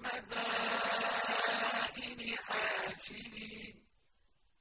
الْمَدَائِنِ حَاشِرِينَ